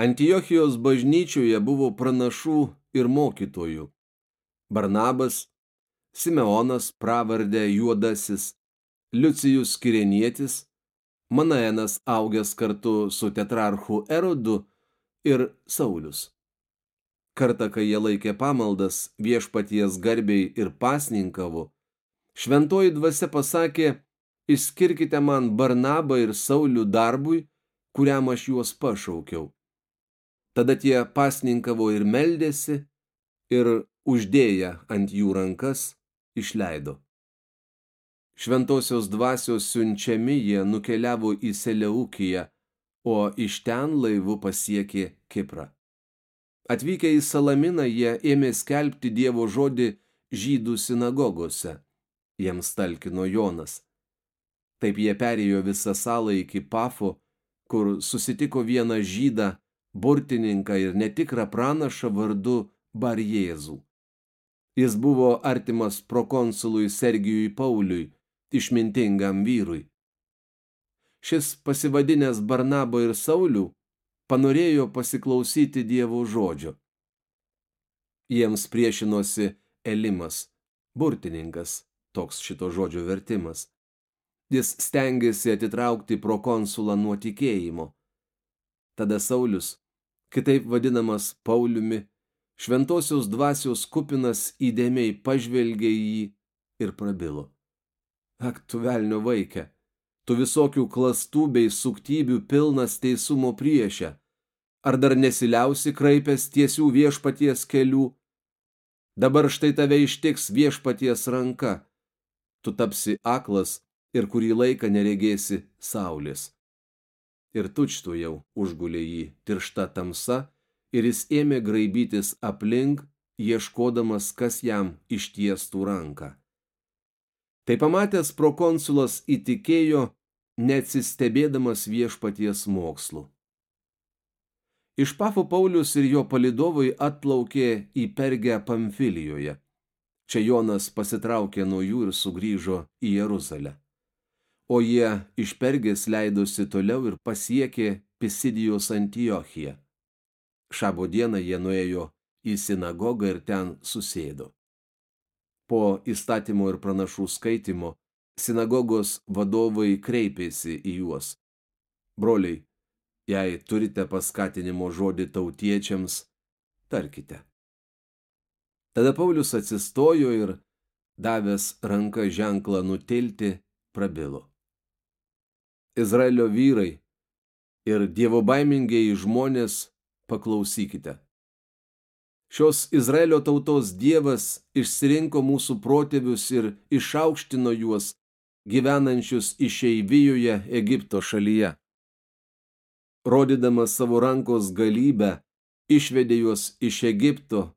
Antiochijos bažnyčioje buvo pranašų ir mokytojų. Barnabas, Simeonas pravardė Juodasis, Liucijus Kirenietis, Manaenas augęs kartu su tetrarchu Erodu ir Saulius. Kartą, kai jie laikė pamaldas viešpaties garbiai ir pasninkavo, šventoji dvasia pasakė, išskirkite man Barnabą ir Saulių darbui, kuriam aš juos pašaukiau. Tada tie pasninkavo ir meldėsi ir uždėję ant jų rankas išleido. Šventosios dvasios siunčiami jie nukeliavo į Seleukiją, o iš ten laivu pasiekė Kiprą. Atvykę į Salaminą jie ėmė skelbti Dievo žodį žydų sinagogose. Jiems talkino Jonas. Taip jie perėjo visą salą iki Pafo, kur susitiko vieną žydą burtininką ir netikrą pranašą vardu Barjėzų. Jis buvo artimas prokonsului Sergijui Pauliui, išmintingam vyrui. Šis pasivadinęs Barnabo ir Saulių panorėjo pasiklausyti Dievo žodžio. Jiems priešinosi Elimas, burtininkas, toks šito žodžio vertimas. Jis stengiasi atitraukti prokonsulą nuo tikėjimo. Tada Saulius, kitaip vadinamas Pauliumi, šventosios dvasios kupinas įdėmiai pažvelgė į jį ir prabilo. Ak, tu velnio vaikė, tu visokių klastų bei suktybių pilnas teisumo priešė. Ar dar nesiliausi kraipęs tiesių viešpaties kelių? Dabar štai tave ištiks viešpaties ranka. Tu tapsi aklas ir kurį laiką neregėsi saulės ir tučtu jau užgulė jį tiršta tamsa ir jis ėmė graibytis aplink, ieškodamas, kas jam ištiestų ranką. Tai pamatęs prokonsulas įtikėjo, neatsistebėdamas viešpaties mokslu. Iš Pafo Paulius ir jo palidovai atplaukė į Pergę Pamfilijoje. Čia Jonas pasitraukė nuo jų ir sugrįžo į Jeruzalę o jie iš Pergės leidosi toliau ir pasiekė Pisidijos Antiochiją. Šabo dieną jie nuėjo į sinagogą ir ten susėdo. Po įstatymo ir pranašų skaitimo sinagogos vadovai kreipėsi į juos. Broliai, jei turite paskatinimo žodį tautiečiams, tarkite. Tada Paulius atsistojo ir, davęs ranką ženklą nutilti, prabilo. Izraelio vyrai ir dievo baimingieji žmonės, paklausykite. Šios Izraelio tautos dievas išsirinko mūsų protėvius ir išaukštino juos gyvenančius išeivijoje Egipto šalyje. Rodydamas savo rankos galybę, išvedė juos iš Egipto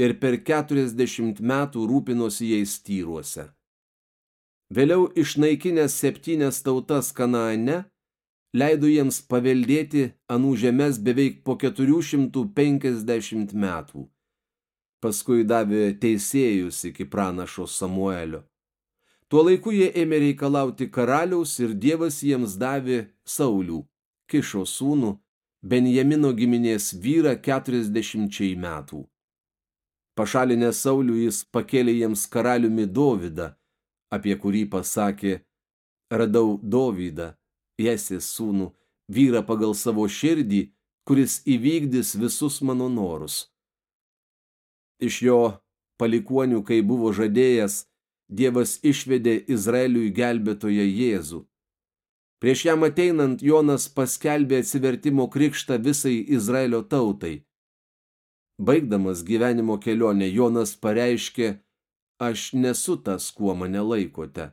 ir per keturiasdešimt metų rūpinosi jais tyruose. Vėliau išnaikinęs septynias tautas Kanaane, leido jiems paveldėti anų žemės beveik po 450 metų. Paskui davė teisėjus iki pranašo Samuelio. Tuo laiku jie ėmė reikalauti karaliaus ir Dievas jiems davė Saulių, Kišo sūnų, Benjamino giminės vyrą 40 metų. Pašalinę Saulių jis pakėlė jiems karaliumi Dovydą, apie kurį pasakė, radau Dovydą, Jesės sūnų, vyrą pagal savo širdį, kuris įvykdys visus mano norus. Iš jo palikuonių, kai buvo žadėjęs, Dievas išvedė Izraeliui gelbėtoje Jėzų. Prieš jam ateinant Jonas paskelbė atsivertimo krikštą visai Izraelio tautai. Baigdamas gyvenimo kelionę Jonas pareiškė, aš nesu tas, kuo mane laikote.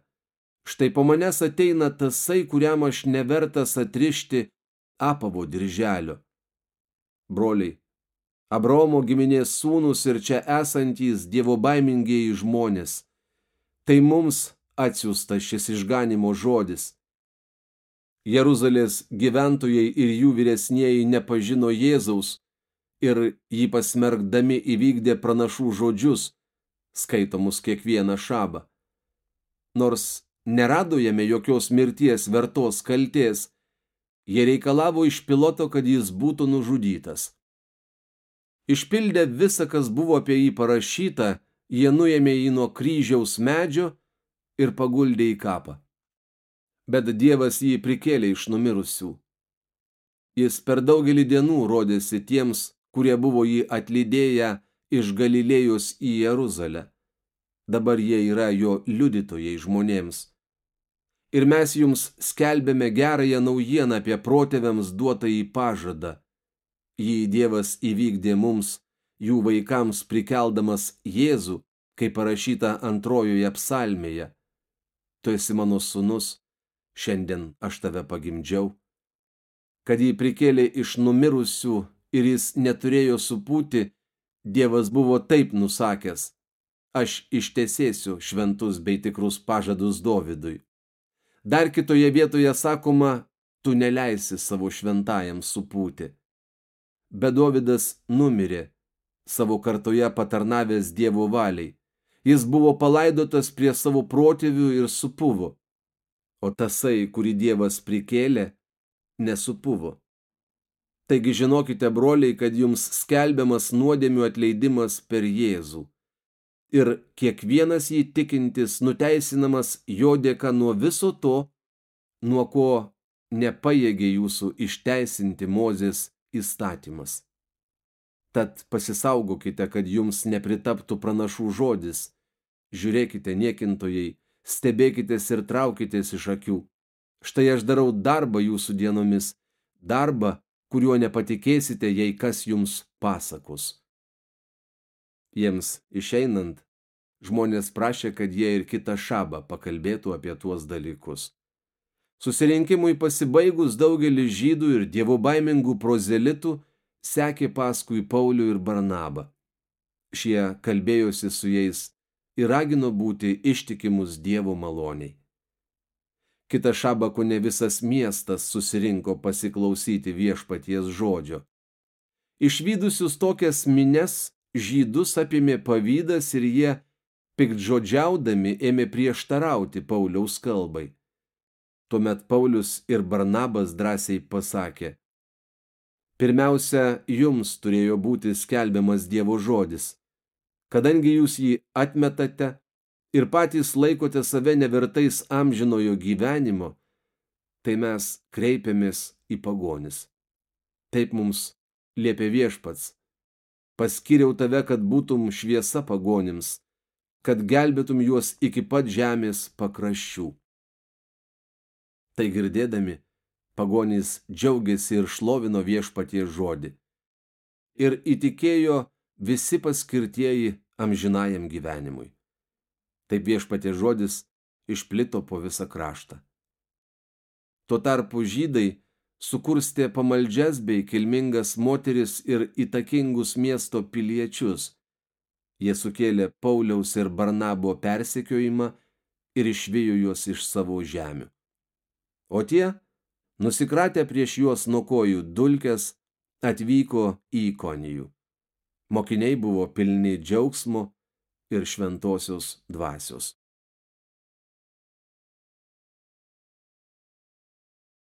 Štai po manęs ateina tasai, kuriam aš nevertas atrišti apavo dirželio. Broliai, Abraomo giminės sūnus ir čia esantys dievo baimingieji žmonės. Tai mums atsiųsta šis išganimo žodis. Jeruzalės gyventojai ir jų vyresnieji nepažino Jėzaus ir jį pasmergdami įvykdė pranašų žodžius – skaitomus kiekvieną šabą. Nors nerado jame jokios mirties vertos kalties, jie reikalavo iš piloto, kad jis būtų nužudytas. Išpildę visą, kas buvo apie jį parašyta, jie nuėmė jį nuo kryžiaus medžio ir paguldė į kapą. Bet Dievas jį prikėlė iš numirusių. Jis per daugelį dienų rodėsi tiems, kurie buvo jį atlydėję iš Galilėjos į Jeruzalę. Dabar jie yra jo liudytojai žmonėms. Ir mes jums skelbėme gerąją naujieną apie protėviams duotą į pažadą. Jį Dievas įvykdė mums, jų vaikams prikeldamas Jėzų, kaip parašyta antrojoje psalmėje. Tu esi mano sunus, šiandien aš tave pagimdžiau. Kad jį prikėlė iš numirusių ir jis neturėjo supūti, Dievas buvo taip nusakęs, aš ištesėsiu šventus bei tikrus pažadus Dovydui. Dar kitoje vietoje sakoma, tu neleisi savo šventajam supūti. Bet Dovydas numirė, savo kartoje patarnavęs Dievo valiai. Jis buvo palaidotas prie savo protėvių ir supuvo. O tasai, kurį Dievas prikėlė, nesupuvo. Taigi žinokite, broliai, kad jums skelbiamas nuodėmių atleidimas per Jėzų ir kiekvienas jį tikintis nuteisinamas jo dėka nuo viso to, nuo ko nepajėgė jūsų išteisinti Mozės įstatymas. Tad pasisaugokite, kad jums nepritaptų pranašų žodis. Žiūrėkite niekintojai, stebėkitės ir traukitės iš akių. Štai aš darau darbą jūsų dienomis, darbą, kuriuo nepatikėsite, jei kas jums pasakos. Jiems išeinant, žmonės prašė, kad jie ir kitą šabą pakalbėtų apie tuos dalykus. Susirinkimui pasibaigus daugelis žydų ir dievo baimingų prozelitų sekė paskui Paulių ir Barnabą. Šie kalbėjosi su jais ir ragino būti ištikimus dievo maloniai. Kita šabą, ko ne visas miestas susirinko pasiklausyti viešpaties žodžio. Išvydusius tokias mines žydus apėmė pavydas ir jie, piktžodžiaudami, ėmė prieštarauti Pauliaus kalbai. Tuomet Paulius ir Barnabas drąsiai pasakė, Pirmiausia, jums turėjo būti skelbiamas Dievo žodis. Kadangi jūs jį atmetate ir patys laikote save nevertais amžinojo gyvenimo, tai mes kreipiamės į pagonis. Taip mums liepia viešpats paskiriau tave, kad būtum šviesa pagonims, kad gelbėtum juos iki pat žemės pakraščių. Tai girdėdami, pagonys džiaugiasi ir šlovino viešpatie žodį. Ir įtikėjo visi paskirtieji amžinajam gyvenimui. Taip viešpatie žodis išplito po visą kraštą. Tuo tarpu žydai sukurstė pamaldžias bei kilmingas moteris ir įtakingus miesto piliečius. Jie sukėlė Pauliaus ir Barnabo persekiojimą ir išvijo juos iš savo žemių. O tie, nusikratę prieš juos nuo kojų dulkes, atvyko į ikonijų. Mokiniai buvo pilni džiaugsmo ir šventosios dvasios.